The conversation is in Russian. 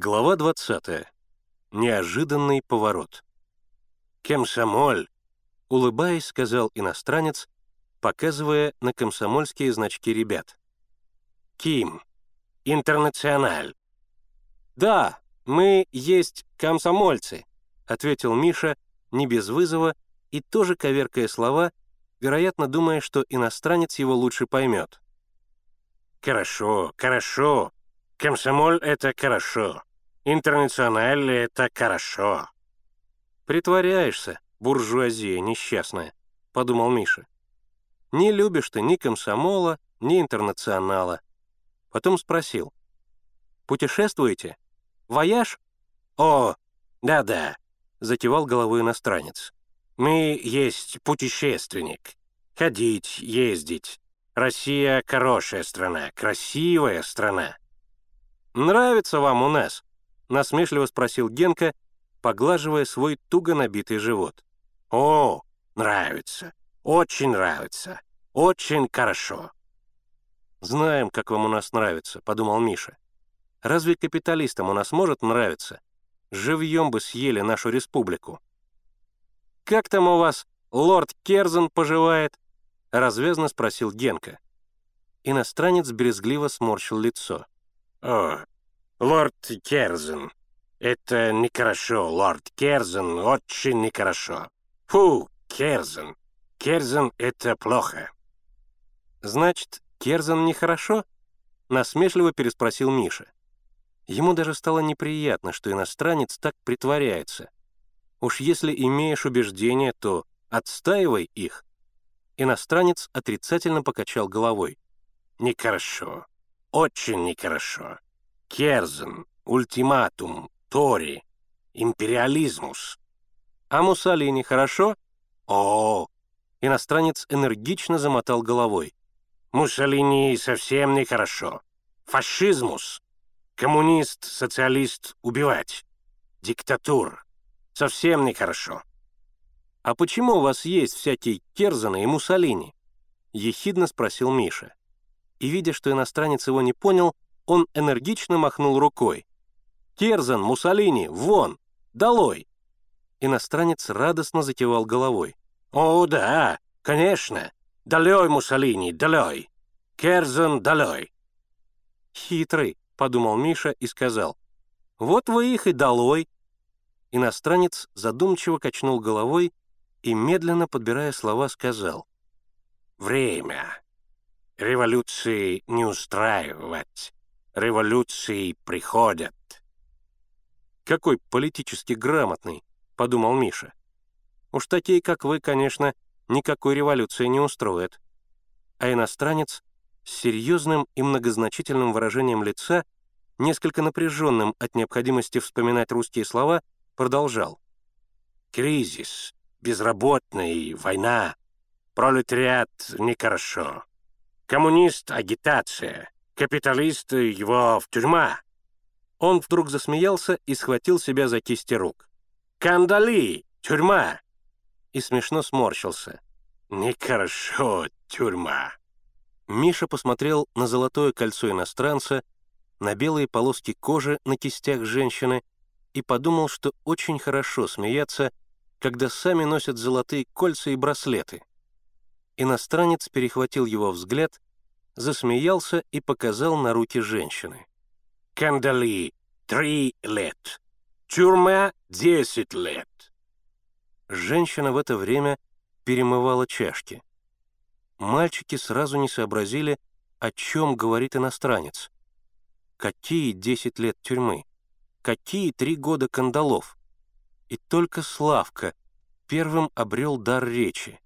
Глава 20. Неожиданный поворот. «Комсомоль!» — улыбаясь, сказал иностранец, показывая на комсомольские значки ребят. «Ким! Интернациональ!» «Да, мы есть комсомольцы», — ответил Миша, не без вызова, и тоже коверкая слова, вероятно, думая, что иностранец его лучше поймет. «Хорошо, хорошо. Комсомоль — это хорошо. Интернациональ — это хорошо». «Притворяешься, буржуазия несчастная», — подумал Миша. «Не любишь ты ни комсомола, ни интернационала». Потом спросил. «Путешествуете? Вояж?» «О, да-да», — закивал головой иностранец. «Мы есть путешественник. Ходить, ездить. Россия — хорошая страна, красивая страна». «Нравится вам у нас?» — насмешливо спросил Генка, поглаживая свой туго набитый живот. «О, нравится. Очень нравится. Очень хорошо». «Знаем, как вам у нас нравится», — подумал Миша. «Разве капиталистам у нас может нравиться? Живьем бы съели нашу республику». «Как там у вас лорд Керзен поживает?» — развязно спросил Генка. Иностранец брезгливо сморщил лицо. «О, лорд Керзен. Это нехорошо, лорд Керзен, очень нехорошо. Фу, Керзен. Керзен — это плохо». «Значит, Керзен нехорошо?» — насмешливо переспросил Миша. Ему даже стало неприятно, что иностранец так притворяется. Уж если имеешь убеждения, то отстаивай их. Иностранец отрицательно покачал головой. «Нехорошо. Очень нехорошо. Керзен, ультиматум, Тори, империализмус». «А Муссолини хорошо?» «О!» Иностранец энергично замотал головой. «Муссолини совсем нехорошо. Фашизмус. Коммунист, социалист убивать. Диктатур. Совсем нехорошо. «А почему у вас есть всякие Керзаны и Муссолини?» — ехидно спросил Миша. И, видя, что иностранец его не понял, он энергично махнул рукой. «Керзан, Муссолини, вон! Долой!» Иностранец радостно закивал головой. «О, да, конечно! Долой, Муссолини, долой! Керзан, долой!» «Хитрый», — подумал Миша и сказал. «Вот вы их и долой!» Иностранец задумчиво качнул головой и, медленно подбирая слова, сказал. «Время. Революции не устраивать. Революции приходят». «Какой политически грамотный», — подумал Миша. «Уж такие, как вы, конечно, никакой революции не устроят». А иностранец с серьезным и многозначительным выражением лица, несколько напряженным от необходимости вспоминать русские слова, продолжал. «Кризис, безработный, война, пролетариат нехорошо. Коммунист — агитация, капиталист — его в тюрьма». Он вдруг засмеялся и схватил себя за кисти рук. «Кандали! Тюрьма!» И смешно сморщился. «Нехорошо, тюрьма!» Миша посмотрел на золотое кольцо иностранца, на белые полоски кожи на кистях женщины и подумал, что очень хорошо смеяться, когда сами носят золотые кольца и браслеты. Иностранец перехватил его взгляд, засмеялся и показал на руки женщины. «Кандали, три лет. Тюрьма, десять лет». Женщина в это время перемывала чашки. Мальчики сразу не сообразили, о чем говорит иностранец. Какие десять лет тюрьмы? Какие три года кандалов? И только Славка первым обрел дар речи.